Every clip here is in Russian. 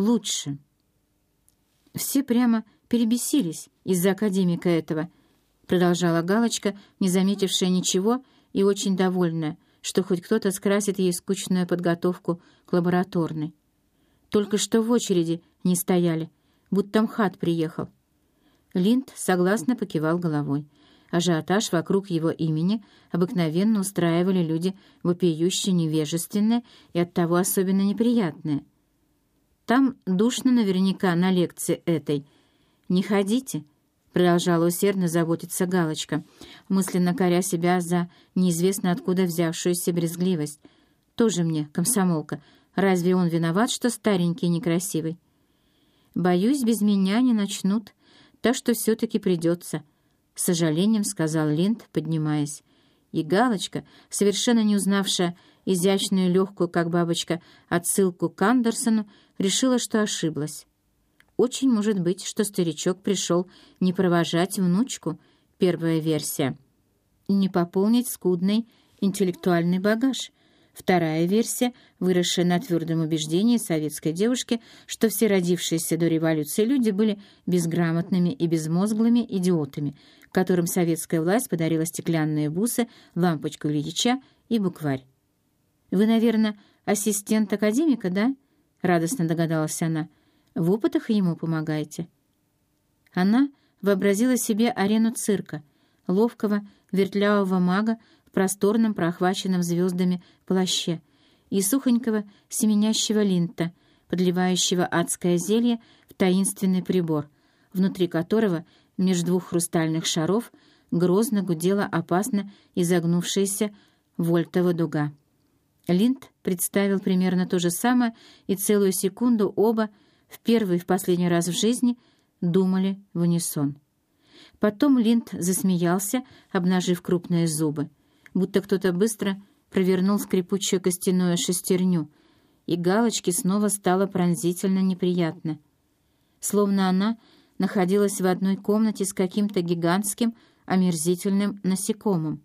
лучше. Все прямо перебесились из-за академика этого, продолжала Галочка, не заметившая ничего и очень довольная, что хоть кто-то скрасит ей скучную подготовку к лабораторной. Только что в очереди не стояли, будто МХАТ приехал. Линд согласно покивал головой. Ажиотаж вокруг его имени обыкновенно устраивали люди вопиюще невежественные и оттого особенно неприятные. Там душно наверняка на лекции этой. Не ходите, — продолжала усердно заботиться Галочка, мысленно коря себя за неизвестно откуда взявшуюся брезгливость. Тоже мне, комсомолка, разве он виноват, что старенький и некрасивый? Боюсь, без меня не начнут, так что все-таки придется —— с сожалением сказал Линд, поднимаясь. И Галочка, совершенно не узнавшая изящную легкую, как бабочка, отсылку к Андерсону, решила, что ошиблась. Очень может быть, что старичок пришел не провожать внучку, первая версия, не пополнить скудный интеллектуальный багаж — Вторая версия, выросшая на твердом убеждении советской девушки, что все родившиеся до революции люди были безграмотными и безмозглыми идиотами, которым советская власть подарила стеклянные бусы, лампочку Ильича и букварь. «Вы, наверное, ассистент академика, да?» — радостно догадалась она. «В опытах ему помогаете». Она вообразила себе арену цирка, ловкого, вертлявого мага в просторном, проохваченном звездами плаще и сухонького семенящего линта, подливающего адское зелье в таинственный прибор, внутри которого между двух хрустальных шаров грозно гудела опасно изогнувшаяся вольтова дуга. Линд представил примерно то же самое, и целую секунду оба, в первый и в последний раз в жизни, думали в унисон. Потом Линд засмеялся, обнажив крупные зубы, будто кто-то быстро провернул скрипучую костяную шестерню, и галочке снова стало пронзительно неприятно. Словно она находилась в одной комнате с каким-то гигантским, омерзительным насекомым.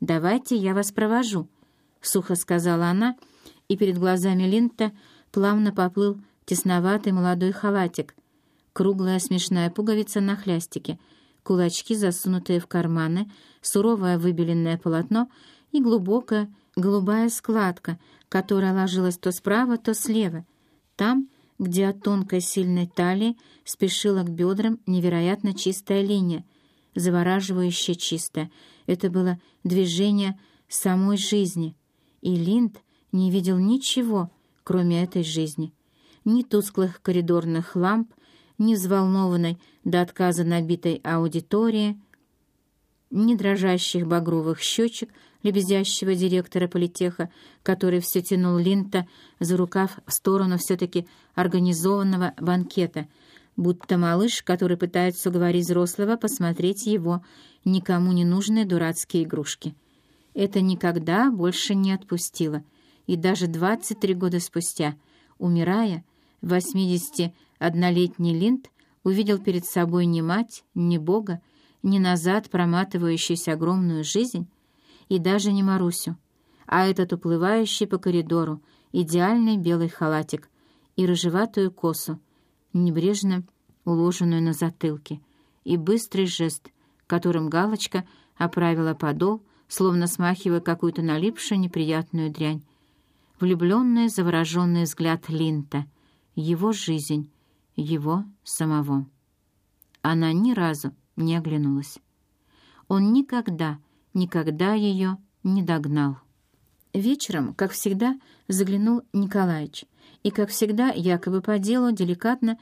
«Давайте я вас провожу», — сухо сказала она, и перед глазами Линта плавно поплыл тесноватый молодой халатик, круглая смешная пуговица на хлястике, кулачки, засунутые в карманы, суровое выбеленное полотно и глубокая голубая складка, которая ложилась то справа, то слева. Там где от тонкой сильной талии спешила к бедрам невероятно чистая линия, завораживающе чистая. Это было движение самой жизни, и Линд не видел ничего, кроме этой жизни. Ни тусклых коридорных ламп, ни взволнованной до отказа набитой аудитории, ни дрожащих багровых щечек, лебезящего директора политеха, который все тянул Линта за рукав в сторону все-таки организованного банкета, будто малыш, который пытается уговорить взрослого посмотреть его никому не нужные дурацкие игрушки. Это никогда больше не отпустило, и даже 23 года спустя, умирая, 81-летний Линд увидел перед собой не мать, не Бога, не назад проматывающуюся огромную жизнь, и даже не Марусю, а этот уплывающий по коридору идеальный белый халатик и рыжеватую косу, небрежно уложенную на затылке, и быстрый жест, которым галочка оправила подол, словно смахивая какую-то налипшую неприятную дрянь. Влюбленный, завороженный взгляд Линта, его жизнь, его самого. Она ни разу не оглянулась. Он никогда никогда ее не догнал. Вечером, как всегда, заглянул Николаевич, и, как всегда, якобы по делу, деликатно,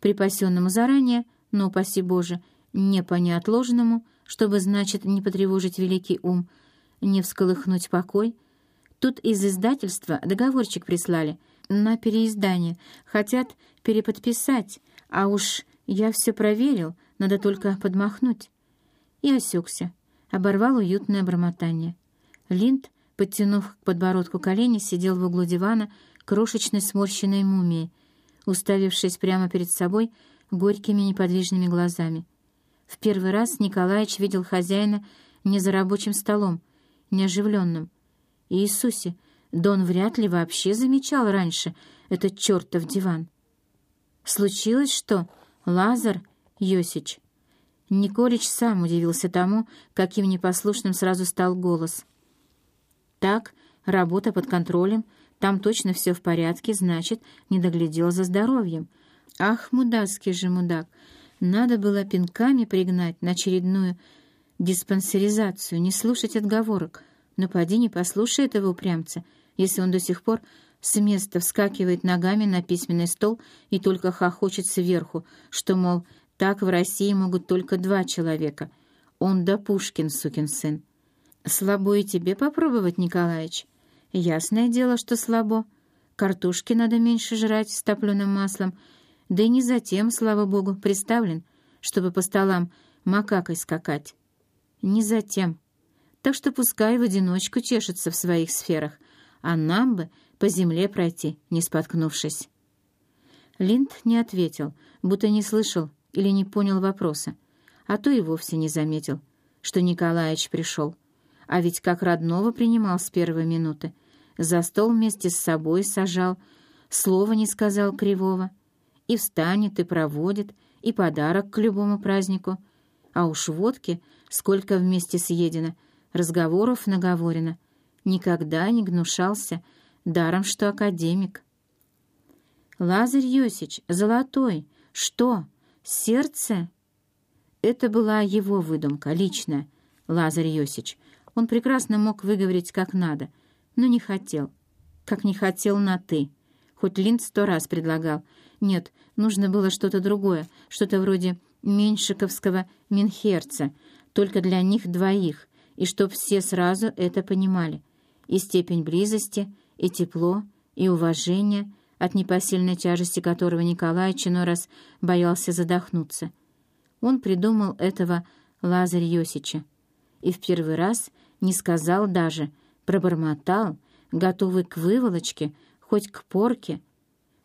припасенному заранее, но, упаси Боже, не по неотложному, чтобы, значит, не потревожить великий ум, не всколыхнуть покой. Тут из издательства договорчик прислали на переиздание, хотят переподписать, а уж я все проверил, надо только подмахнуть. И осекся оборвал уютное бормотание. Линд, подтянув к подбородку колени, сидел в углу дивана крошечной сморщенной мумией, уставившись прямо перед собой горькими неподвижными глазами. В первый раз Николаевич видел хозяина не за рабочим столом, неоживленным. Иисусе, да он вряд ли вообще замечал раньше этот чертов диван. «Случилось что, Лазар Йосич?» Николич сам удивился тому, каким непослушным сразу стал голос. «Так, работа под контролем, там точно все в порядке, значит, не доглядел за здоровьем. Ах, мудацкий же мудак! Надо было пинками пригнать на очередную диспансеризацию, не слушать отговорок. Но поди не послушай этого упрямца, если он до сих пор с места вскакивает ногами на письменный стол и только хохочет сверху, что, мол, так в России могут только два человека. Он да Пушкин, сукин сын. Слабо и тебе попробовать, Николаич. Ясное дело, что слабо. Картошки надо меньше жрать с топленым маслом, да и не затем, слава богу, приставлен, чтобы по столам макакой скакать. Не затем. Так что пускай в одиночку чешется в своих сферах, а нам бы по земле пройти, не споткнувшись. Линд не ответил, будто не слышал или не понял вопроса, а то и вовсе не заметил, что Николаевич пришел. А ведь как родного принимал с первой минуты. За стол вместе с собой сажал, слова не сказал кривого. И встанет, и проводит, и подарок к любому празднику. А уж водки, сколько вместе съедено, разговоров наговорено. Никогда не гнушался, даром что академик. «Лазарь Йосич, золотой, что, сердце?» Это была его выдумка, личная, Лазарь Йосич. Он прекрасно мог выговорить как надо, но не хотел. Как не хотел на «ты». Хоть Линд сто раз предлагал. Нет, нужно было что-то другое, что-то вроде меньшиковского Минхерца, только для них двоих, и чтоб все сразу это понимали. И степень близости, и тепло, и уважение, от непосильной тяжести которого Николай иной раз боялся задохнуться. Он придумал этого Лазарь Йосича. И в первый раз не сказал даже, пробормотал, готовый к выволочке, хоть к порке.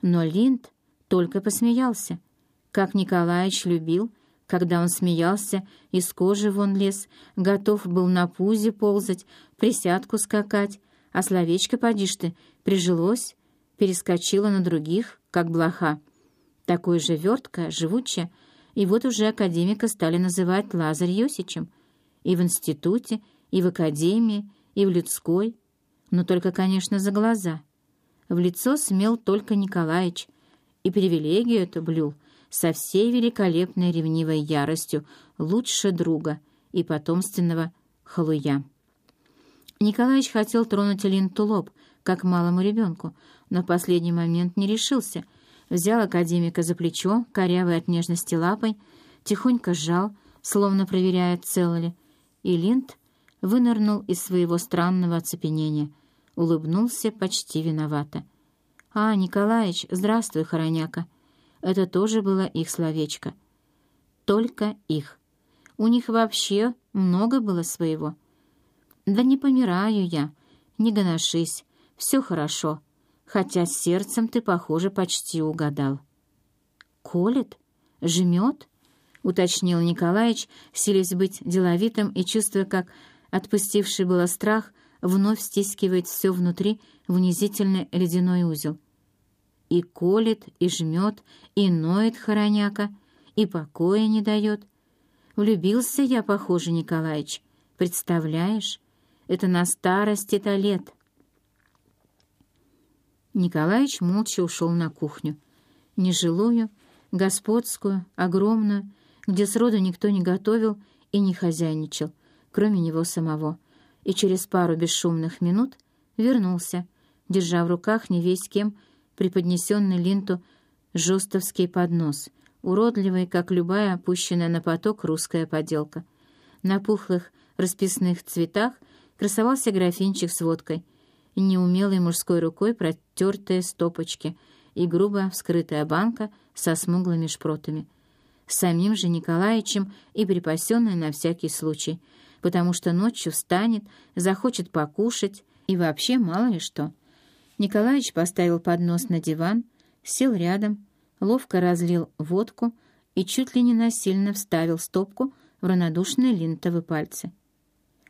Но Линд только посмеялся. Как Николаевич любил, когда он смеялся, из кожи вон лез, готов был на пузе ползать, присядку скакать, а словечко, поди ты, прижилось, перескочило на других, как блоха. Такое же верткое, живучее, и вот уже академика стали называть Лазарь Йосичем — и в институте, и в академии, и в людской, но только, конечно, за глаза. В лицо смел только Николаич, и привилегию эту блюл со всей великолепной ревнивой яростью лучше друга и потомственного халуя. Николаич хотел тронуть Линту лоб, как малому ребенку, но в последний момент не решился. Взял академика за плечо, корявой от нежности лапой, тихонько сжал, словно проверяя, цело ли, и Линд вынырнул из своего странного оцепенения, улыбнулся почти виновато. «А, Николаич, здравствуй, хороняка!» Это тоже было их словечко. Только их. У них вообще много было своего. «Да не помираю я, не гоношись, все хорошо, хотя сердцем ты, похоже, почти угадал». «Колет? Жмет?» уточнил Николаевич, силясь быть деловитым и чувствуя, как отпустивший было страх вновь стискивает все внутри в унизительный ледяной узел. И колет, и жмет, и ноет хороняка, и покоя не дает. Влюбился я, похоже, Николаевич. Представляешь, это на старости-то лет. Николаевич молча ушел на кухню. Нежилую, господскую, огромную, где сроду никто не готовил и не хозяйничал, кроме него самого, и через пару бесшумных минут вернулся, держа в руках не весь кем преподнесенный линту жестовский поднос, уродливый, как любая опущенная на поток русская поделка. На пухлых расписных цветах красовался графинчик с водкой, неумелой мужской рукой протертые стопочки и грубо вскрытая банка со смуглыми шпротами — самим же Николаевичем и припасенная на всякий случай, потому что ночью встанет, захочет покушать и вообще мало ли что. Николаевич поставил поднос на диван, сел рядом, ловко разлил водку и чуть ли не насильно вставил стопку в равнодушные линтовые пальцы.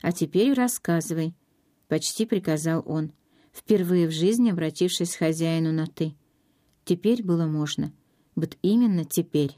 «А теперь рассказывай», — почти приказал он, впервые в жизни обратившись к хозяину на «ты». Теперь было можно — Вот именно теперь.